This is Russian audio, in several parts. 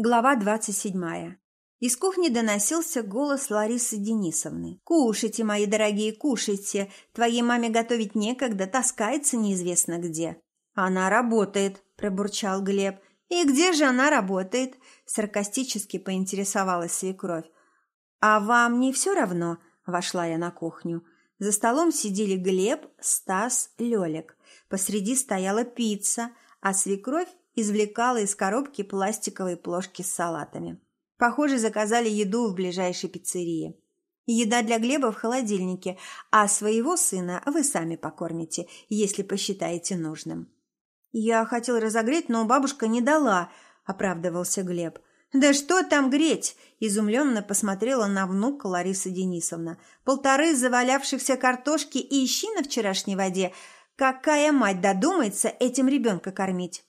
Глава двадцать седьмая. Из кухни доносился голос Ларисы Денисовны. «Кушайте, мои дорогие, кушайте. Твоей маме готовить некогда, таскается неизвестно где». «Она работает», – пробурчал Глеб. «И где же она работает?» – саркастически поинтересовалась свекровь. «А вам не все равно?» – вошла я на кухню. За столом сидели Глеб, Стас, Лёлик. Посреди стояла пицца, а свекровь извлекала из коробки пластиковые плошки с салатами. Похоже, заказали еду в ближайшей пиццерии. Еда для Глеба в холодильнике, а своего сына вы сами покормите, если посчитаете нужным. Я хотел разогреть, но бабушка не дала, оправдывался Глеб. Да что там греть? изумленно посмотрела на внука Лариса Денисовна. Полторы завалявшихся картошки и ищи на вчерашней воде. Какая мать додумается этим ребенка кормить?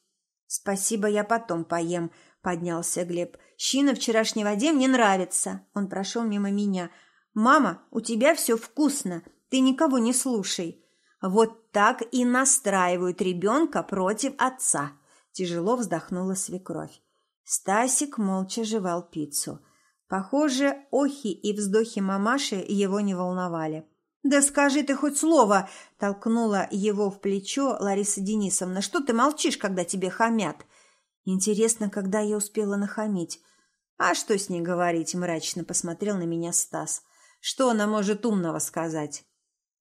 «Спасибо, я потом поем», – поднялся Глеб. «Щи на вчерашней воде мне нравится». Он прошел мимо меня. «Мама, у тебя все вкусно, ты никого не слушай». Вот так и настраивают ребенка против отца. Тяжело вздохнула свекровь. Стасик молча жевал пиццу. Похоже, охи и вздохи мамаши его не волновали. «Да скажи ты хоть слово!» – толкнула его в плечо Лариса Денисовна. «Что ты молчишь, когда тебе хамят?» «Интересно, когда я успела нахамить?» «А что с ней говорить?» – мрачно посмотрел на меня Стас. «Что она может умного сказать?»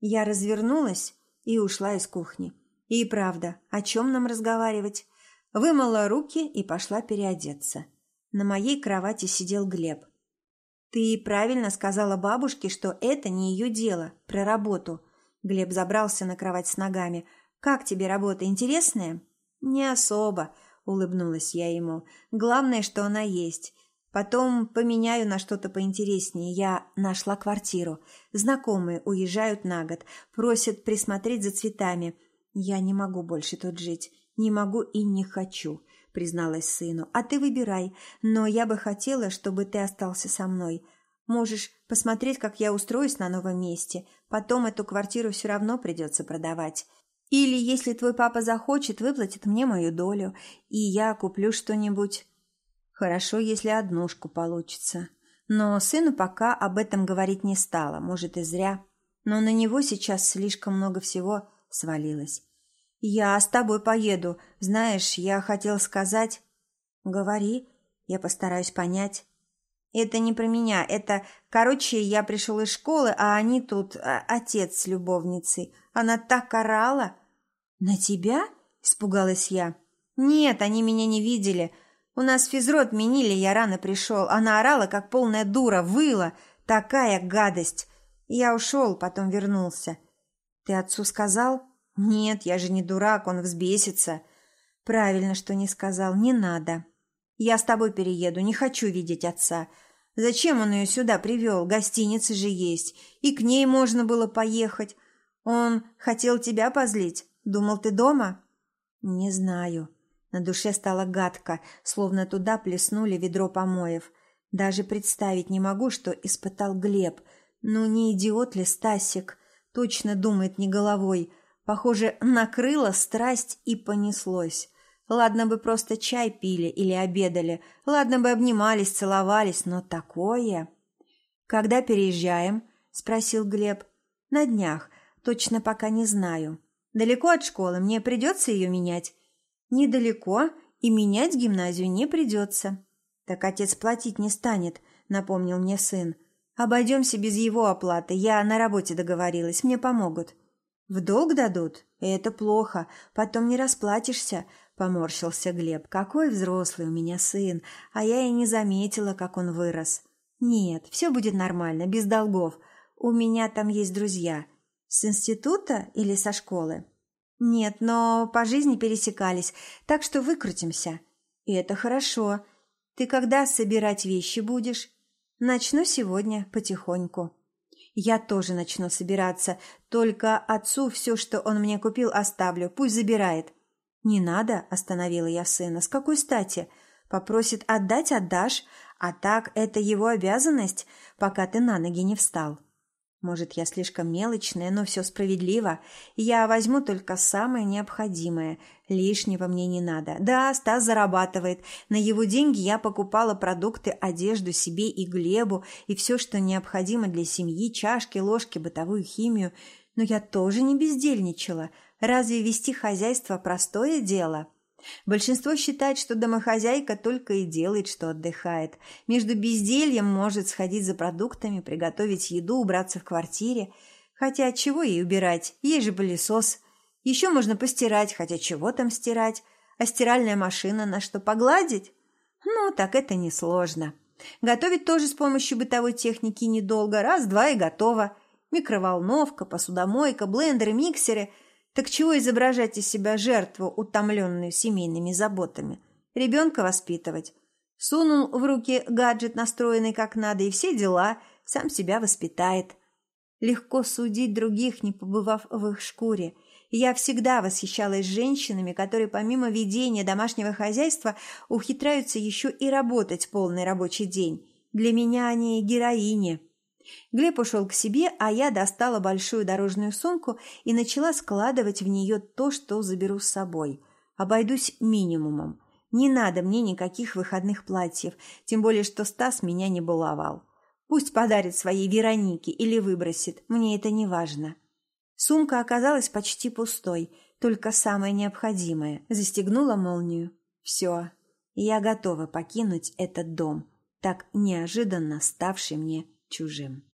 Я развернулась и ушла из кухни. И правда, о чем нам разговаривать? Вымыла руки и пошла переодеться. На моей кровати сидел Глеб. «Ты правильно сказала бабушке, что это не ее дело, про работу». Глеб забрался на кровать с ногами. «Как тебе работа, интересная?» «Не особо», — улыбнулась я ему. «Главное, что она есть. Потом поменяю на что-то поинтереснее. Я нашла квартиру. Знакомые уезжают на год, просят присмотреть за цветами. Я не могу больше тут жить. Не могу и не хочу призналась сыну. «А ты выбирай, но я бы хотела, чтобы ты остался со мной. Можешь посмотреть, как я устроюсь на новом месте. Потом эту квартиру все равно придется продавать. Или, если твой папа захочет, выплатит мне мою долю, и я куплю что-нибудь. Хорошо, если однушку получится. Но сыну пока об этом говорить не стала, может, и зря. Но на него сейчас слишком много всего свалилось. «Я с тобой поеду. Знаешь, я хотел сказать...» «Говори, я постараюсь понять». «Это не про меня, это... Короче, я пришел из школы, а они тут... А, отец с любовницей. Она так орала». «На тебя?» – испугалась я. «Нет, они меня не видели. У нас физру отменили, я рано пришел. Она орала, как полная дура, выла. Такая гадость. Я ушел, потом вернулся». «Ты отцу сказал?» «Нет, я же не дурак, он взбесится». «Правильно, что не сказал, не надо. Я с тобой перееду, не хочу видеть отца. Зачем он ее сюда привел? Гостиницы же есть, и к ней можно было поехать. Он хотел тебя позлить? Думал, ты дома?» «Не знаю». На душе стало гадко, словно туда плеснули ведро помоев. Даже представить не могу, что испытал Глеб. Ну, не идиот ли Стасик? Точно думает не головой. Похоже, накрыла страсть и понеслось. Ладно бы просто чай пили или обедали, ладно бы обнимались, целовались, но такое... «Когда переезжаем?» – спросил Глеб. «На днях. Точно пока не знаю. Далеко от школы, мне придется ее менять?» «Недалеко, и менять гимназию не придется». «Так отец платить не станет», – напомнил мне сын. «Обойдемся без его оплаты. Я на работе договорилась, мне помогут». «В долг дадут? Это плохо. Потом не расплатишься», — поморщился Глеб. «Какой взрослый у меня сын, а я и не заметила, как он вырос». «Нет, все будет нормально, без долгов. У меня там есть друзья. С института или со школы?» «Нет, но по жизни пересекались, так что выкрутимся». «И это хорошо. Ты когда собирать вещи будешь?» «Начну сегодня, потихоньку». Я тоже начну собираться, только отцу все, что он мне купил, оставлю, пусть забирает. Не надо, остановила я сына. С какой стати? Попросит отдать, отдашь, а так это его обязанность, пока ты на ноги не встал. Может, я слишком мелочная, но все справедливо. Я возьму только самое необходимое. Лишнего мне не надо. Да, Стас зарабатывает. На его деньги я покупала продукты, одежду себе и Глебу, и все, что необходимо для семьи, чашки, ложки, бытовую химию. Но я тоже не бездельничала. Разве вести хозяйство простое дело?» Большинство считает, что домохозяйка только и делает, что отдыхает. Между бездельем может сходить за продуктами, приготовить еду, убраться в квартире. Хотя чего ей убирать? Ей же пылесос. Еще можно постирать, хотя чего там стирать? А стиральная машина на что погладить? Ну, так это несложно. Готовить тоже с помощью бытовой техники недолго. Раз-два и готово. Микроволновка, посудомойка, блендеры, миксеры – так чего изображать из себя жертву, утомленную семейными заботами? Ребенка воспитывать. Сунул в руки гаджет, настроенный как надо, и все дела, сам себя воспитает. Легко судить других, не побывав в их шкуре. Я всегда восхищалась женщинами, которые помимо ведения домашнего хозяйства ухитряются еще и работать полный рабочий день. Для меня они героини. Глеб ушел к себе, а я достала большую дорожную сумку и начала складывать в нее то, что заберу с собой. Обойдусь минимумом. Не надо мне никаких выходных платьев, тем более, что Стас меня не баловал. Пусть подарит своей Веронике или выбросит, мне это не важно. Сумка оказалась почти пустой, только самое необходимое. Застегнула молнию. Все, я готова покинуть этот дом, так неожиданно ставший мне чужим.